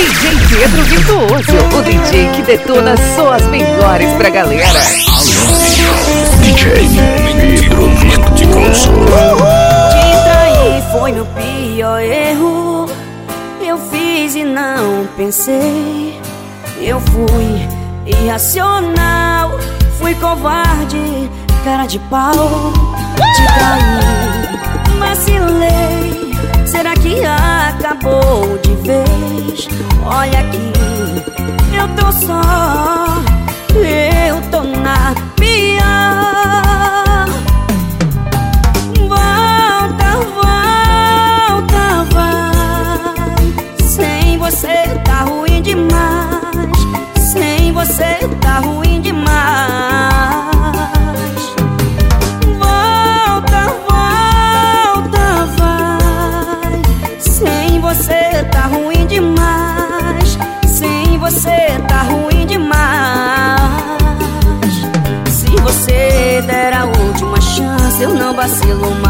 DJ Pedro Virtuoso, o DJ que detona só as melhores pra galera. DJ Pedro Virtuoso. Te trair foi meu pior erro. Eu fiz e não pensei. Eu fui irracional, fui covarde, cara de pau. Te traí, vacilei. Será que acabou de vez? Olha aqui, eu tô só, eu tô na pior. Volta, volta, vai. Sem você tá ruim demais. Sem você tá ruim vacilo mais.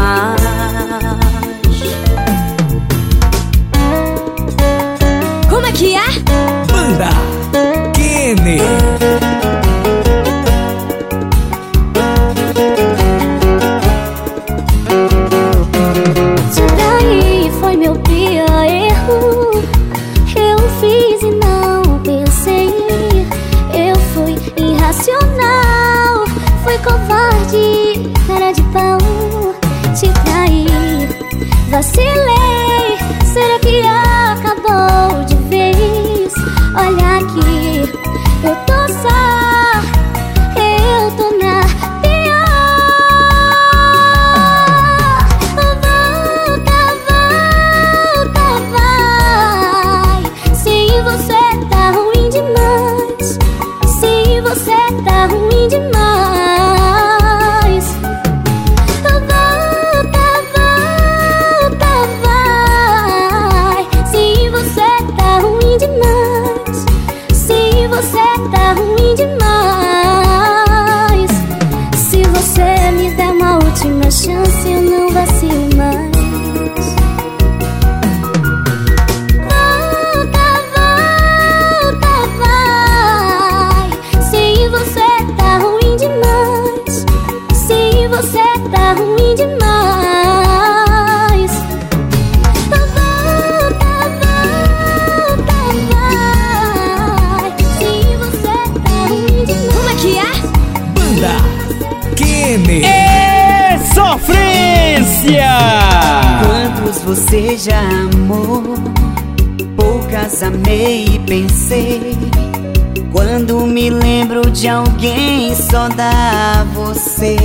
De alguém, só dá você.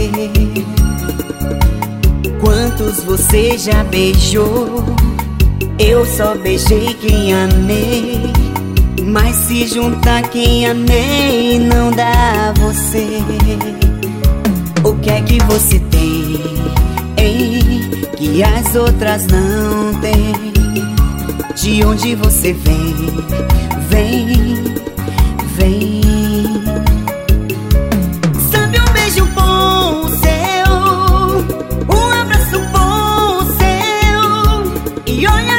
Quantos você já beijou? Eu só beijei quem amei. Mas se juntar quem amei, não dá você. O que é que você tem, hein? Que as outras não têm. De onde você vem, vem, vem. Seu. E olha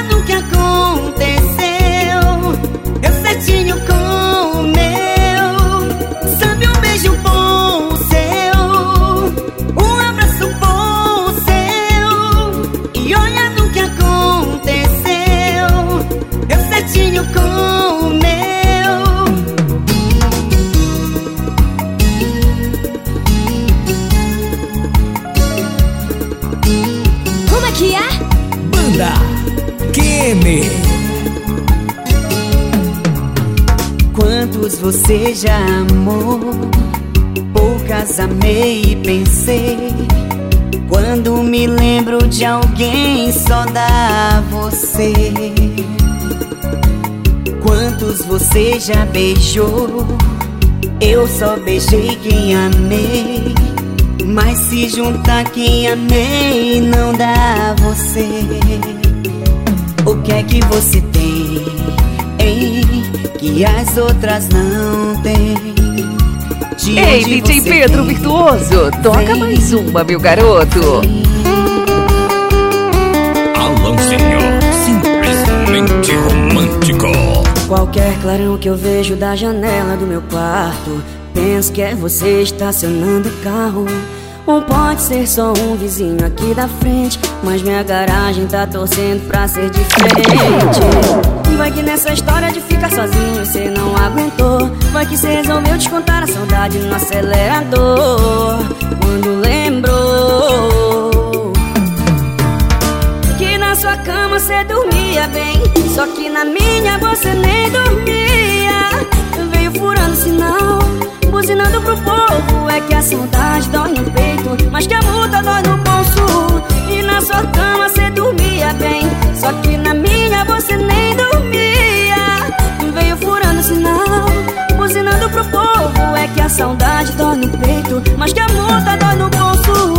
você já amou? Poucas amei e pensei. Quando me lembro de alguém, só dá você. Quantos você já beijou? Eu só beijei quem amei. Mas se juntar quem amei, não dá você. O que é que você? Que as outras não têm. De Ei, DJ você Pedro vem? Virtuoso, toca Vem. mais uma, meu garoto. Alanzinho, simplesmente romântico. Qualquer clarão que eu vejo da janela do meu quarto Penso que é você estacionando o carro ou pode ser só um vizinho aqui da frente Mas minha garagem tá torcendo pra ser diferente Vai que nessa história de ficar sozinho cê não aguentou. Vai que cê resolveu descontar a saudade no acelerador. Quando lembrou Que na sua cama cê dormia bem Só que na minha você nem dormia. Veio furando sinal Buzinando pro povo É que a saudade dói no peito Mas que a multa dói no bolso. E na sua cama cê dormia bem Só que na minha você nem dormia. Veio furando sinal Buzinando pro povo É que a saudade dói no peito Mas que a multa dói no bolso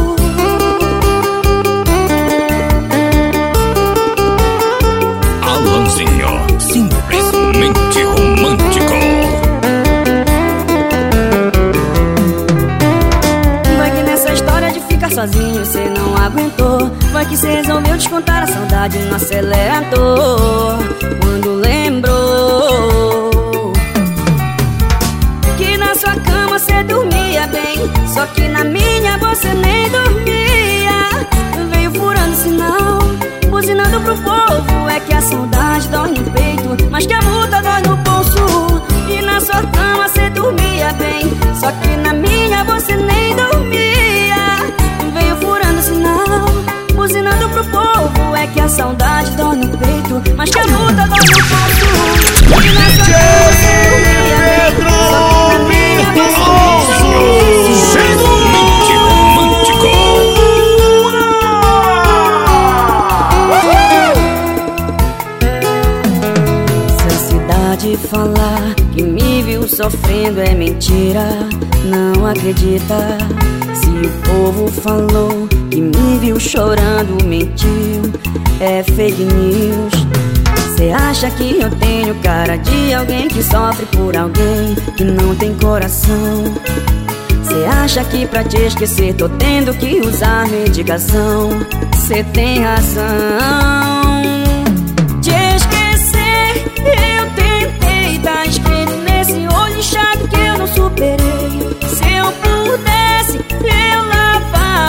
Vai que cê resolveu descontar a saudade no acelerador Quando lembrou. Que na sua cama cê dormia bem Só que na minha você nem dormia. Veio furando sinal, buzinando pro povo É que a saudade dói no peito Mas que a multa dói no bolso. E na sua cama cê dormia bem Só que na minha você nem dormia Buzinando pro povo É que a saudade dói no peito Mas que a luta dói no poço. E nessa Pedro Extremamente romântico Se a cidade falar Que me viu sofrendo é mentira. Não acredita Se o povo falou que me viu chorando mentiu. É fake news. Cê acha que eu tenho cara de alguém que sofre por alguém que não tem coração? Cê acha que pra te esquecer tô tendo que usar medicação? Cê tem razão. Te esquecer eu tentei Tá escrito nesse olho inchado que eu não superei. Se eu pudesse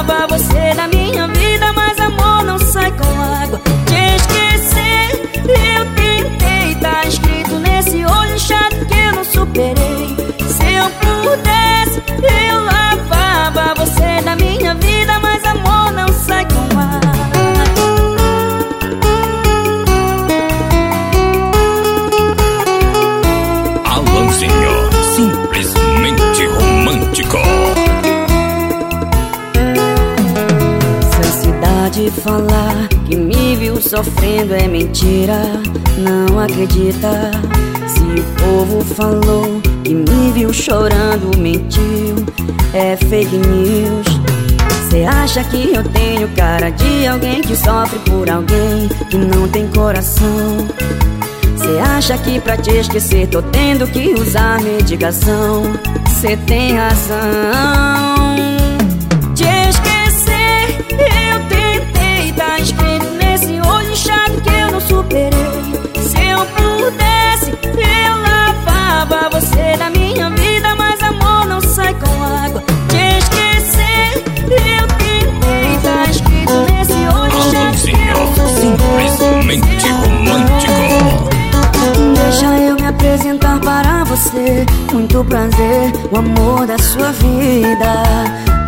amava você na minha vida Mas amor não sai com água. Te esquecer eu tentei Tá escrito nesse olho inchado que eu não superei. Se eu pudesse eu sofrendo é mentira, não acredita. Se o povo falou que me viu chorando, mentiu, é fake news. Cê acha que eu tenho cara de alguém que sofre por alguém que não tem coração? Cê acha que pra te esquecer tô tendo que usar medicação? Cê tem razão. Prazer, o amor da sua vida.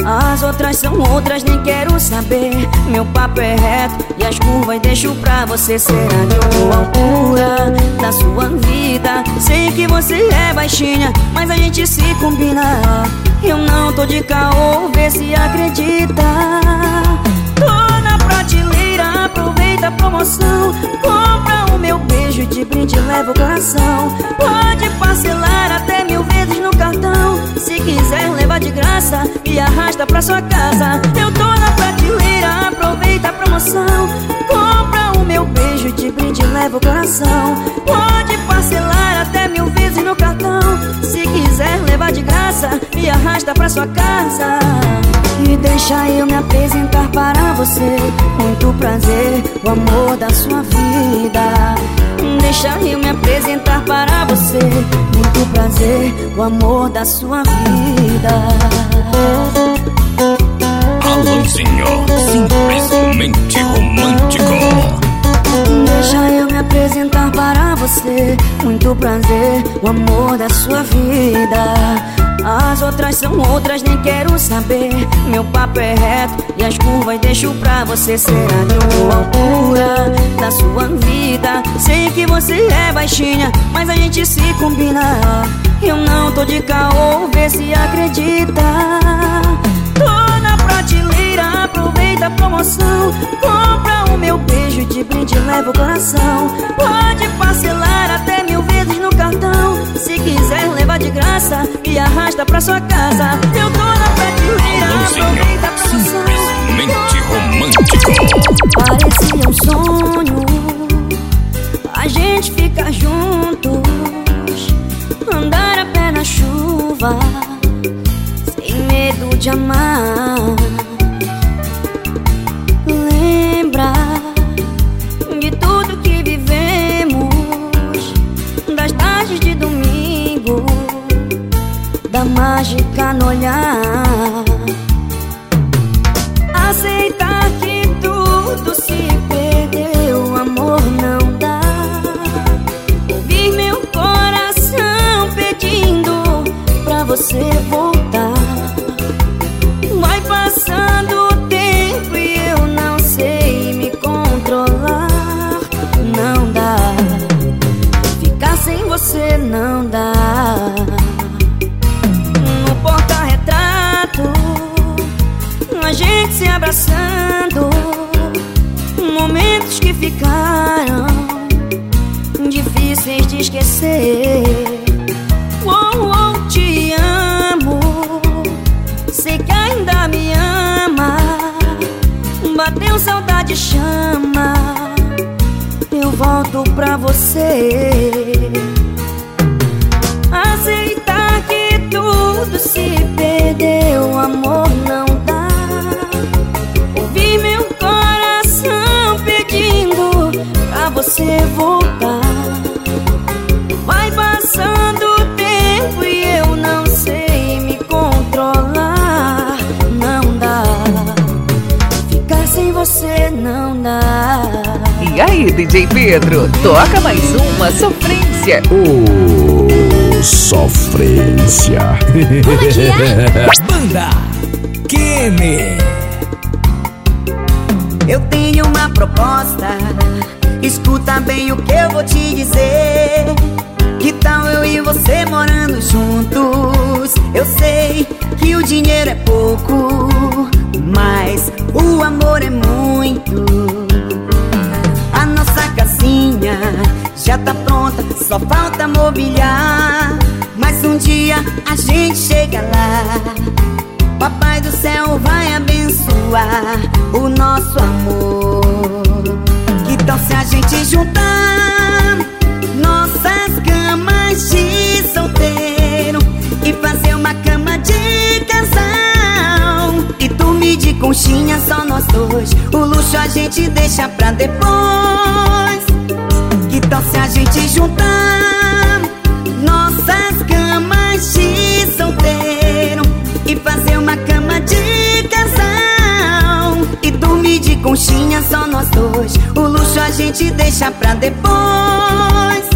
As outras são outras, nem quero saber. Meu papo é reto e as curvas deixo pra você. Será que eu tô à altura da sua vida? Sei que você é baixinha, mas a gente se combina. Eu não tô de caô, vê se acredita. Tô na prateleira, aproveita a promoção. Compra o meu beijo de brinde, leva o coração. Pode parcelar até mil vezes Se quiser levar de graça, me arrasta pra sua casa. Eu tô na prateleira, aproveita a promoção. Compra o meu beijo de brinde, leva o coração. Pode parcelar até mil vezes no cartão. Se quiser levar de graça, me arrasta pra sua casa. E deixa eu me apresentar para você. Muito prazer, o amor da sua vida. Deixa eu me apresentar para você muito prazer, o amor da sua vida. Alanzinho, simplesmente romântico. Deixa eu me apresentar para você. Muito prazer, o amor da sua vida. As outras são outras, nem quero saber. Meu papo é reto e as curvas deixo pra você ser a de altura da sua vida. Sei que você é baixinha, mas a gente se combina. Eu não tô de caô, vê se acredita. Tô na prateleira, aproveita a promoção. Compra o meu beijo de brinde, leva o coração. Pode parcelar até mil vezes no cartão. Se quiser levar de graça, me arrasta pra sua casa. Eu tô na prateleira, aproveita a promoção. simplesmente romântico. Parecia um sonho A gente ficar juntos Andar a pé na chuva Sem medo de amar mágica no olhar Esquecer Oh, oh, te amo. Sei que ainda me ama. Bateu saudade, chama. Eu volto pra você. Aceitar que tudo se DJ Pedro, toca mais uma sofrência. Ô, sofrência. Como é que é? Banda Kenny. Eu tenho uma proposta. Escuta bem o que eu vou te dizer. Que tal eu e você morando juntos? Eu sei que o dinheiro é pouco, mas o amor é muito. A nossa casinha já tá pronta, só falta mobiliar. Mas um dia a gente chega lá. Papai do céu vai abençoar o nosso amor. Tal se a gente juntar nossas camas de solteiro e fazer uma cama de casal? E dormir de conchinha só nós dois. O luxo a gente deixa pra depois. Tal se a gente juntar nossas camas de solteiro e fazer uma cama de casal e dormir de conchinha só nós dois. O luxo a gente deixa pra depois.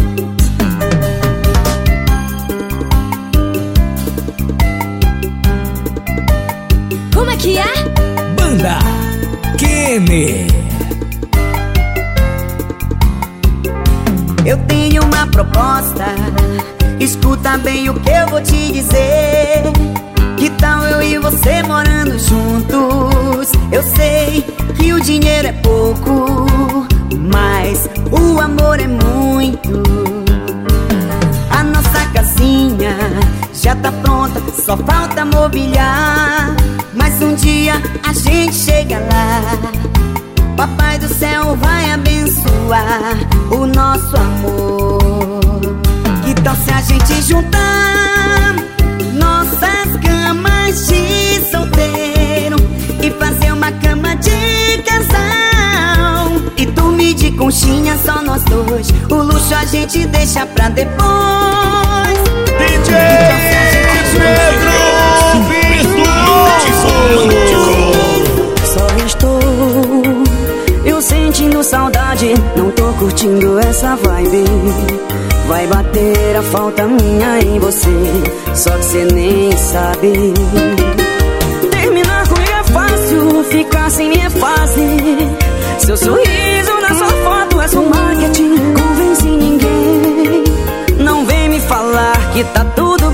Como é que é? Banda Kenny. Eu tenho uma proposta. Escuta bem o que eu vou te dizer. Que tal eu e você morando juntos? Eu sei que o dinheiro é pouco, mas o amor é muito. A nossa casinha já tá pronta, só falta mobiliar. Mas um dia a gente chega lá. Papai do céu vai abençoar o nosso amor. Que tal se a gente juntar nossas camas de solteiro e fazer uma cama de casal e dormir de conchinha só nós dois. O luxo a gente deixa pra depois. Só sentindo saudade, não tô curtindo essa vibe. Vai bater a falta minha em você, só que cê nem sabe. Terminar comigo é fácil, ficar sem mim é fácil. Seu sorriso na sua foto é só marketing, convence ninguém. Não vem me falar que tá tudo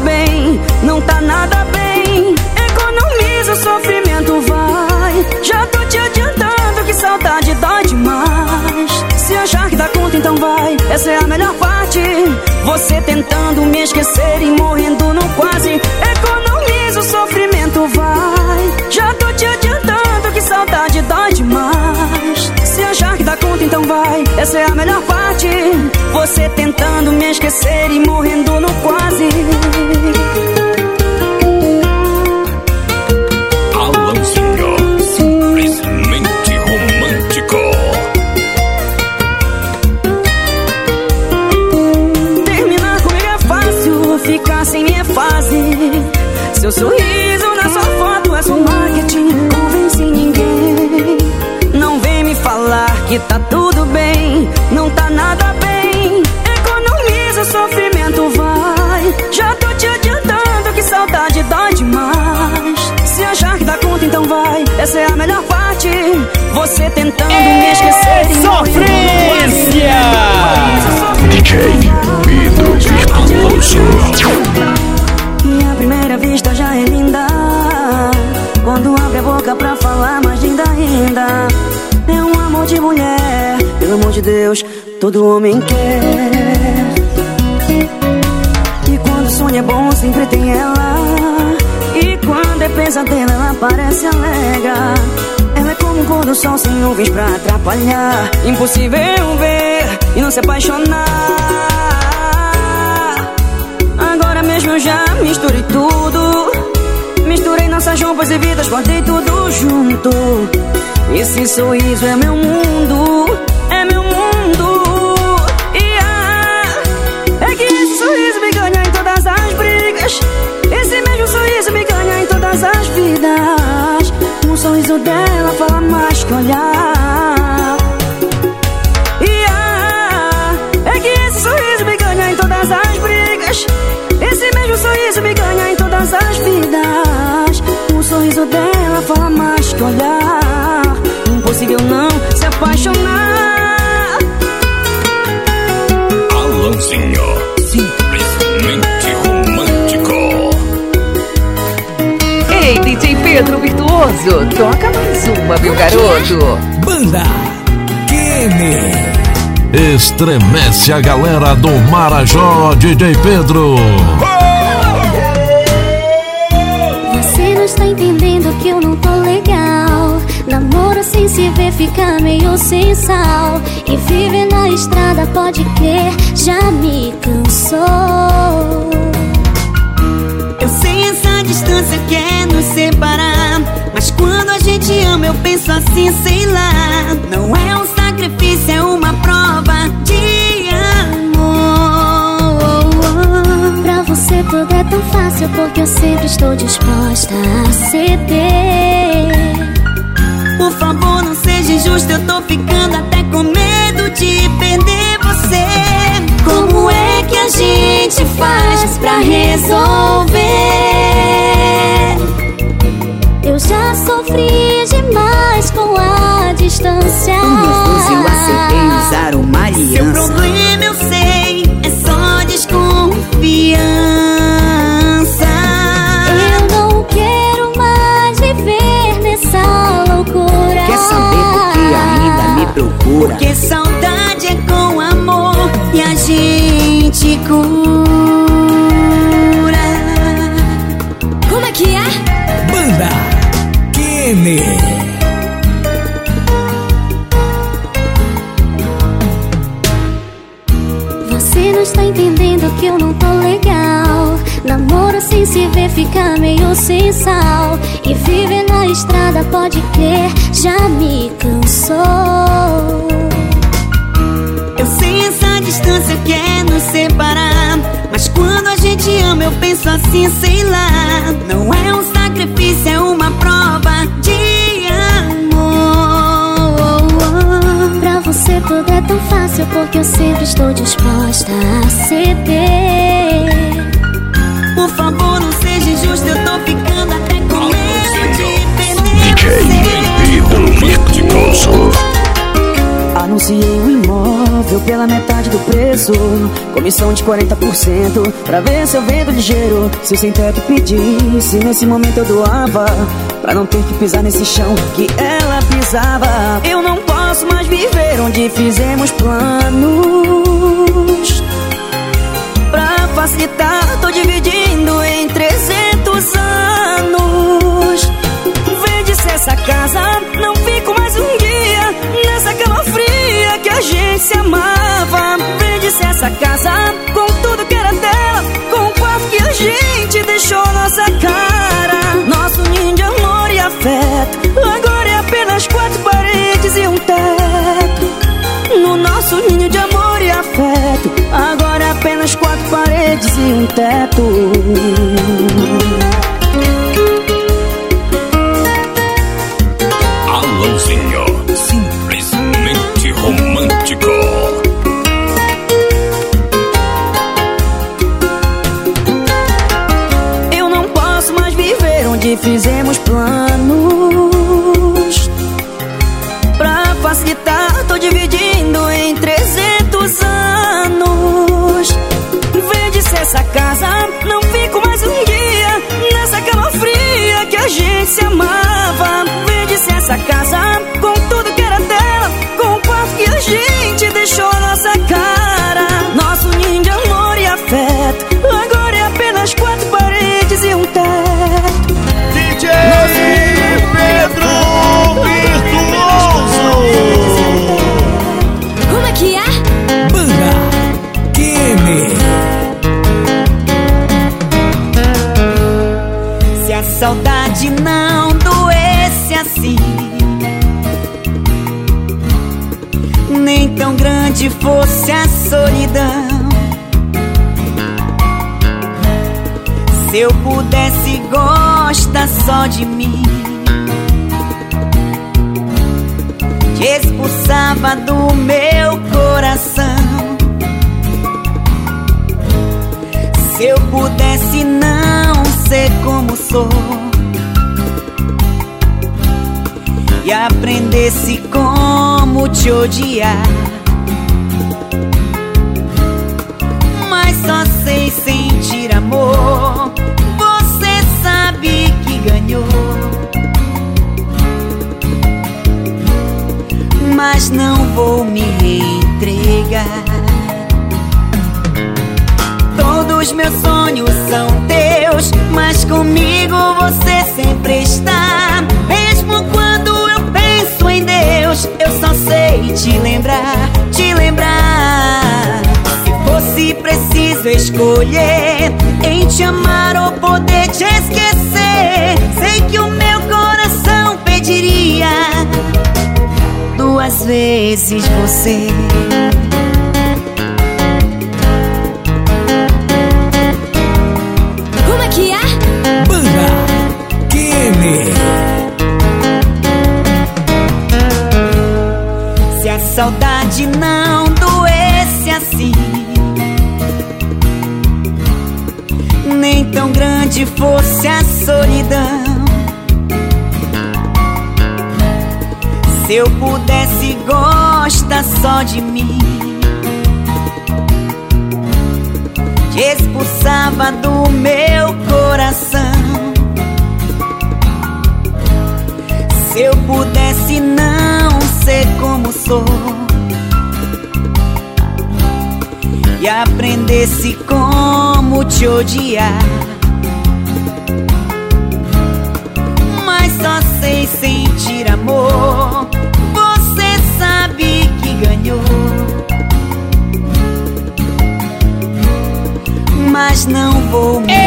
Essa é a melhor parte. Você tentando me esquecer e morrendo no quase. Economiza o sofrimento, vai. Já tô te adiantando que saudade dói demais. Se achar que dá conta, então vai. Essa é a melhor parte. Você tentando me esquecer e morrendo no quase. Todo homem quer. E quando o sonho é bom, sempre tem ela. E quando é pesadelo, ela parece alega Ela é como um pôr do sol sem nuvens pra atrapalhar. Impossível ver e não se apaixonar. Agora mesmo eu já misturei tudo. Misturei nossas roupas e vidas, botei tudo junto. Esse sorriso é meu mundo, vidas. O sorriso dela fala mais que olhar. E ah, é que esse sorriso me ganha em todas as brigas. Esse mesmo sorriso me ganha em todas as vidas. O sorriso dela fala mais que olhar. Impossível não se apaixonar. Pedro Virtuoso, toca mais uma, meu garoto. Banda Kenny. Estremece a galera do Marajó, DJ Pedro. Você não está entendendo que eu não tô legal. Namoro sem se ver, fica meio sem sal. E viver na estrada, pode crer, já me assim, sei lá. Não é um sacrifício, é uma prova de amor. Pra você tudo é tão fácil, porque eu sempre estou disposta a ceder. Por favor, não seja injusto, eu tô ficando até com medo de perder você. Como é que a gente faz pra resolver? Eu já sofri demais com a distância. eu aceitei usar uma aliança. Seu problema eu sei, é só desconfiança. Eu não quero mais viver nessa loucura. Quer saber por que ainda me procura? Porque saudade é com amor e a gente cura. Como é que é? Banda Kenny. Você não está entendendo que eu não tô legal. Namoro sem se ver, fica meio sem sal. E viver na estrada, pode crer, já me cansou. Eu sei essa distância quer nos separar. Mas quando a gente te amo, eu penso assim, sei lá. Não é um sacrifício, é uma Você tudo é tão fácil porque eu sempre estou disposta a ceder. Por favor, não seja injusto, eu tô ficando até com medo de perder DJ. Anunciei um imóvel pela metade do preço. Comissão de 40% Pra ver se eu vendo ligeiro. Se o sem teto pedisse Nesse momento eu doava. Pra não ter que pisar nesse chão Que ela pisava. Eu não posso mais viver Onde fizemos planos. Pra facilitar Tô dividindo em 300 anos. Vende se essa casa Não fico mais um dia Nessa cama fria que a gente se amava. Vende-se essa casa that saudade não doesse assim. Nem tão grande fosse a solidão. Se eu pudesse gostar só de mim. Te expulsava do meu coração. Se eu pudesse não ser como sou. E aprendesse como te odiar. Mas só sei sentir amor. Você sabe que ganhou. Mas não vou me entregar Todos meus sonhos são teus, mas comigo você sempre está. Mesmo quando eu penso em Deus, eu só sei te lembrar, te lembrar. Se fosse preciso escolher em te amar ou poder te esquecer, sei que o meu coração pediria duas vezes você. Saudade não doesse assim. Nem tão grande fosse a solidão. Se eu pudesse gostar só de mim. Te expulsava do meu coração. Se eu pudesse não ser como sou. E aprendesse como te odiar. Mas só sei sentir amor. Você sabe que ganhou. Mas não vou me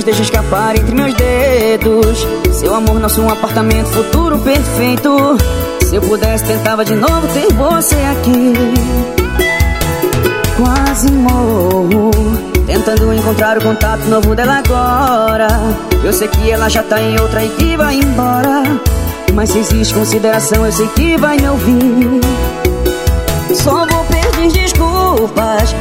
Demais, deixa escapar entre meus dedos. Seu amor, nosso apartamento, futuro perfeito. Se eu pudesse, tentava de novo ter você aqui. Quase morro, tentando encontrar o contato novo dela agora. Eu sei que ela já tá em outra e que vai embora. Mas se existe consideração, eu sei que vai me ouvir. Só vou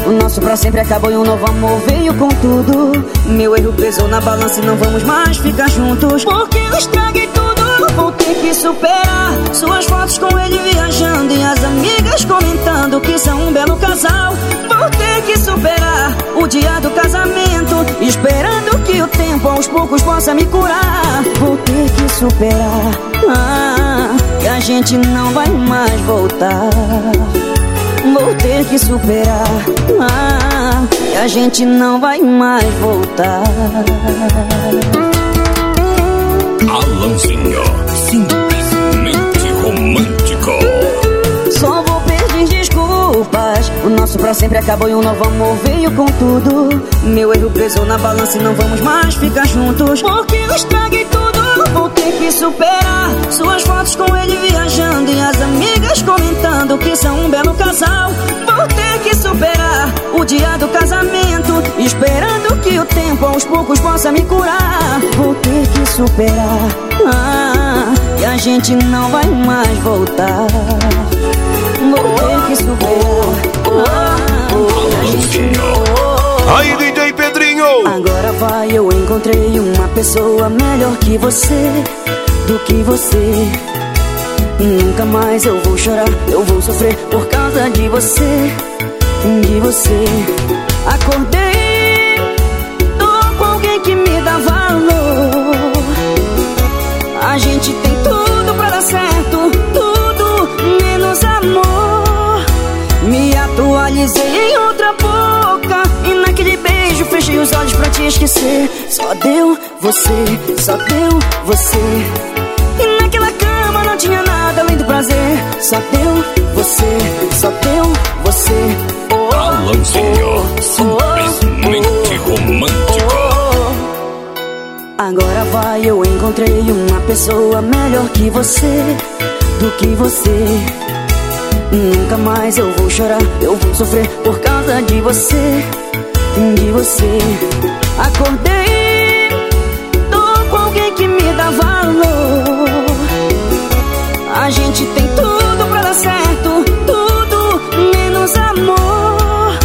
O nosso pra sempre acabou e um novo amor veio com tudo. Meu erro pesou na balança e não vamos mais ficar juntos. Porque eu estraguei tudo. Vou ter que superar suas fotos com ele viajando e as amigas comentando que são um belo casal. Vou ter que superar o dia do casamento, esperando que o tempo aos poucos possa me curar. Vou ter que superar. Ah, que a gente não vai mais voltar. Vou ter que superar. Ah, E a gente não vai mais voltar. Alanzinho, simplesmente romântico. Só vou pedir desculpas. O nosso pra sempre acabou e um novo amor veio com tudo. Meu erro pesou na balança e não vamos mais ficar juntos. Porque eu estraguei tudo Vou ter que superar Suas fotos com ele viajando E as amigas comentando que são um belo casal. Vou ter que superar o dia do casamento Esperando que o tempo aos poucos possa me curar. Vou ter que superar ah, E a gente não vai mais voltar. Vou ter que superar ah, e a gente não... Aí, Agora vai, eu encontrei uma pessoa melhor que você, do que você. Nunca mais eu vou chorar, eu vou sofrer por causa de você, de você. Acordei, tô com alguém que me dá valor. A gente tem tudo pra dar certo, tudo menos amor. Me atualizei em esquecer. Só deu você, só deu você. E naquela cama não tinha nada além do prazer. Só deu você, só deu você. Oh, Alanzinho, simplesmente romântico Agora vai, eu encontrei uma pessoa melhor que você, do que você. Nunca mais eu vou chorar, eu vou sofrer por causa de você, de você. Acordei, tô com alguém que me dá valor. A gente tem tudo pra dar certo, tudo menos amor.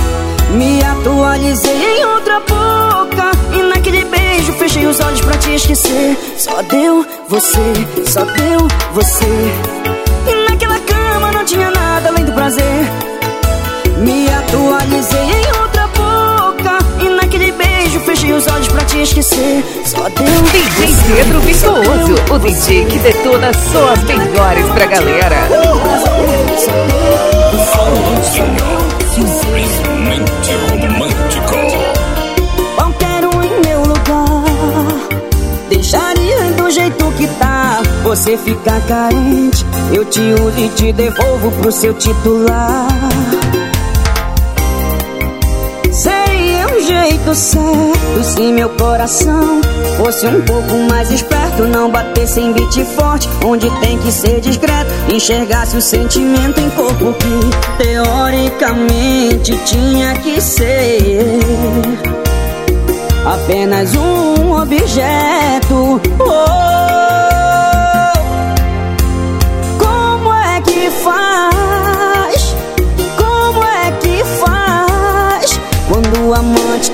Me atualizei em outra boca e naquele beijo fechei os olhos pra te esquecer. Só deu você, só deu você. E naquela cama não tinha nada além do prazer. Me atualizei em fechei os olhos pra te esquecer. Só deu DJ Pedro deu o DJ que detona só as melhores pra galera. Simplesmente romântico Qualquer um em meu lugar. Deixaria do jeito que tá. Você fica carente. Eu te uso e te devolvo pro seu titular jeito certo Se meu coração fosse um pouco mais esperto Não batesse em beat forte Onde tem que ser discreto Enxergasse o sentimento em corpo Que teoricamente tinha que ser apenas um objeto. Oh,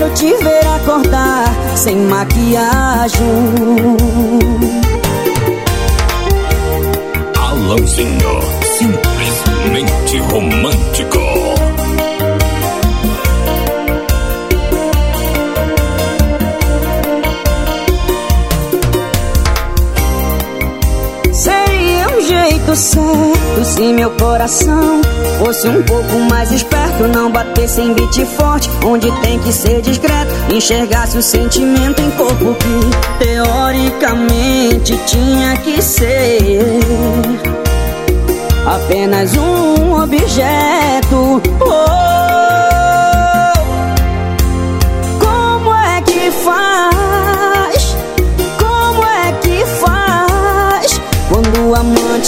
Quero te ver acordar sem maquiagem. Alanzinho, simplesmente romântico certo se Se meu coração fosse um pouco mais esperto, não batesse em beat forte, onde tem que ser discreto, enxergasse o sentimento em corpo que teoricamente tinha que ser apenas um objeto. Oh,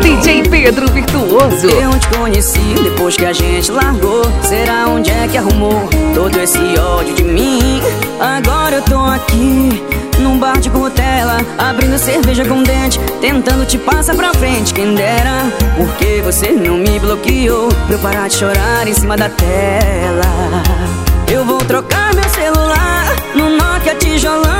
DJ Pedro Virtuoso. Eu te conheci depois que a gente largou. Será onde é que arrumou todo esse ódio de mim? Agora eu tô aqui num bar de cutela Abrindo cerveja com dente Tentando te passar pra frente. Quem dera Porque você não me bloqueou? Pra eu parar de chorar em cima da tela. Eu vou trocar meu celular No Nokia tijolão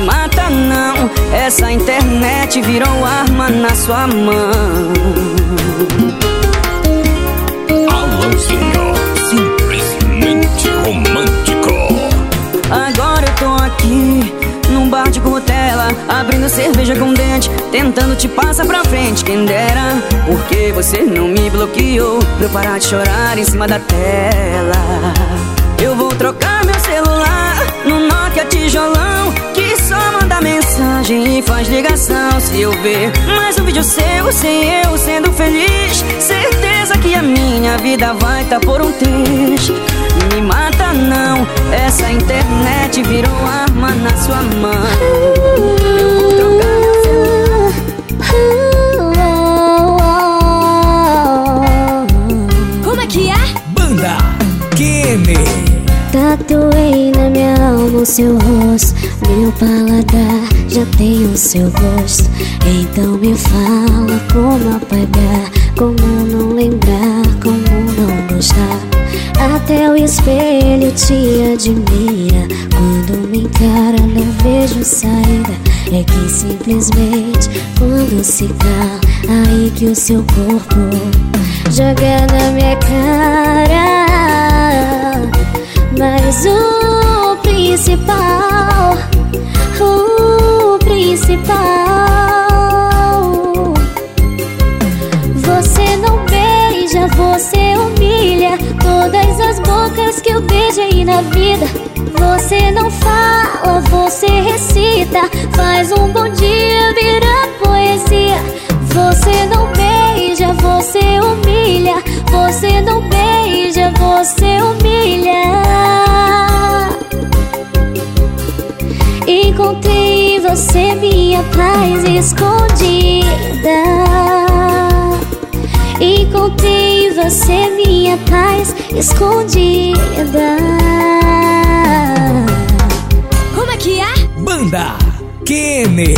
mata não. Essa internet virou arma na sua mão. Alãozinho, simplesmente romântico. Agora eu tô aqui num bar de cutela Abrindo cerveja com dente Tentando te passar pra frente. Quem dera Porque você não me bloqueou? Pra eu parar de chorar em cima da tela. Eu vou trocar meu celular No Nokia tijolão só manda mensagem e faz ligação Se eu ver mais um vídeo seu Sem eu sendo feliz. Certeza que a minha vida vai tá por um triz Me mata não Essa internet virou arma na sua mão. Eu vou trocar meu celular. Como é que é? Banda Kenny. Tatuei na minha alma o seu rosto Meu paladar já tem o seu gosto. Então me fala como apagar Como não lembrar, como não gostar. Até o espelho te admira. Quando me encara não vejo saída. É que simplesmente quando se cala Aí que o seu corpo joga na minha cara na vida. Você não fala, você recita, faz um bom dia virar poesia. Você não beija, você humilha, você não beija, você humilha. Encontrei você minha paz escondida. Encontrei você minha paz escondida. Como é que é? Banda Kenny.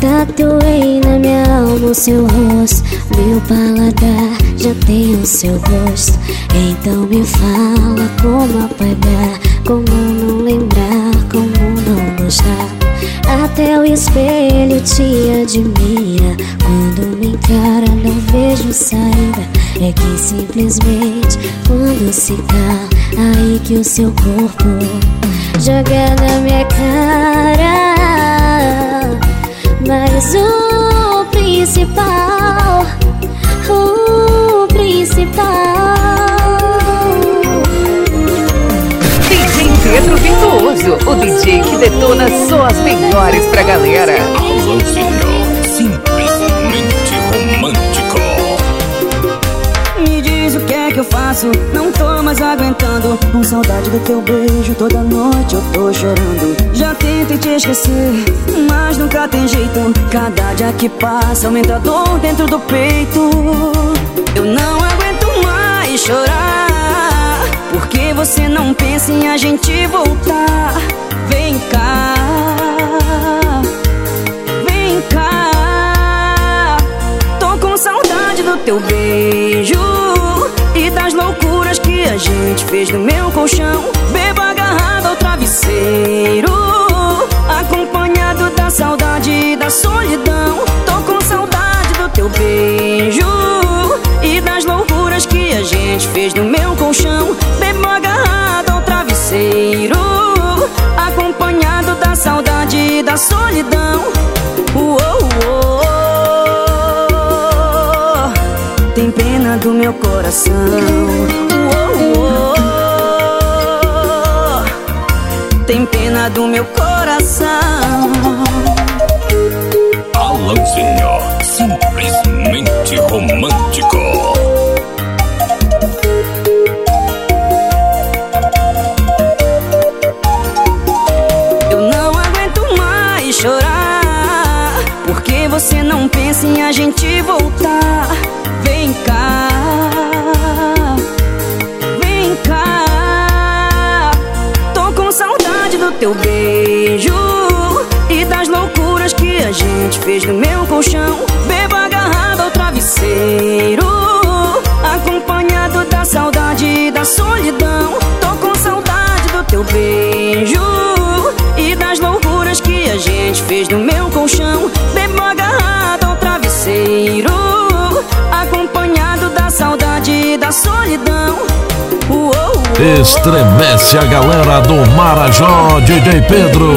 Tatuei na minha alma o seu rosto Meu paladar já tem o seu gosto Então me fala como apagar Como não lembrar, como não gostar Até o espelho te admira Quando me encara não vejo saída É que simplesmente quando se cala Aí que o seu corpo joga na minha cara mas o principal, o principal. DJ Pedro Virtuoso, o DJ que detona só as melhores pra galera. Não tô mais aguentando. Com saudade do teu beijo Toda noite eu tô chorando. Já tentei te esquecer Mas nunca tem jeito. Cada dia que passa aumenta a dor dentro do peito. Eu não aguento mais chorar Porque você não pensa em a gente voltar. Vem cá Vem cá. Tô com saudade do teu beijo Das loucuras que a gente fez no meu colchão. Bebo agarrado ao travesseiro Acompanhado da saudade e da solidão. Tô com saudade do teu beijo E das loucuras que a gente fez no meu meu coração. Uou, uou, Tem pena do meu coração. Alanzinho, simplesmente romântico. Eu não aguento mais chorar Porque você não pensa em a gente voltar teu beijo E das loucuras que a gente fez no meu colchão. Bebo agarrado ao travesseiro Acompanhado da saudade e da solidão. Tô com saudade do teu beijo E das loucuras que a gente fez no meu colchão. Bebo agarrado ao travesseiro Acompanhado da saudade e da solidão. Estremece a galera do Marajó, DJ Pedro.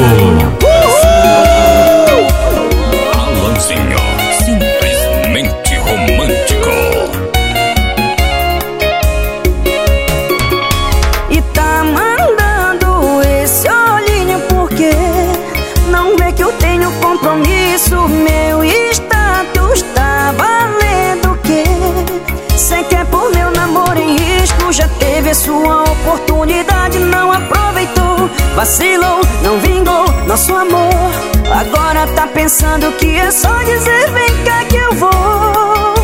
Vacilou, não vingou Nosso amor. Agora tá pensando que é só dizer Vem cá que eu vou.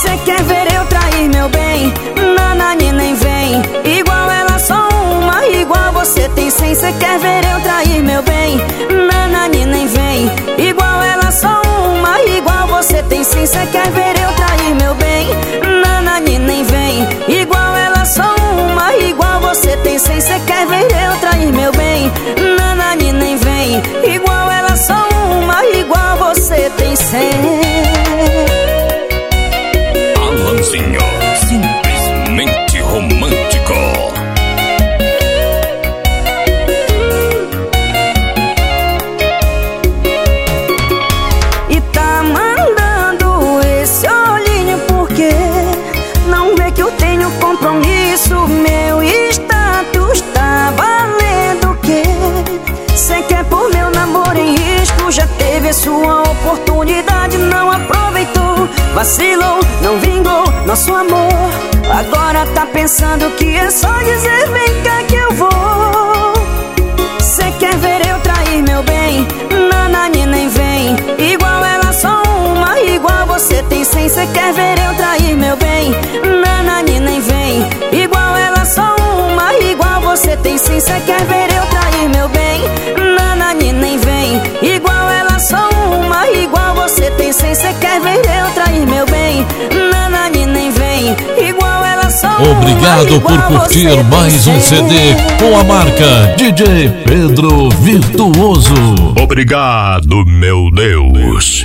Cê quer ver eu trair meu bem? Nanani nem vem. Igual ela só uma Igual você tem cem. Cê quer ver eu trair meu bem? Nanani nem vem. Igual ela só uma Igual você tem cem. Cê quer ver eu trair meu bem? Nanani nem vem. Igual ela só uma Igual você tem cem Cê quer ver eu trair meu bem? Nanani nem vem Igual ela só uma Igual você tem cem quer ver eu trair meu bem? Nanani nem vem Igual ela só uma Igual você tem cem Cê quer ver eu trair meu bem? Nanani nem vem Igual ela só uma Obrigado por curtir você mais um. CD com a marca DJ Pedro Virtuoso. Obrigado, meu Deus.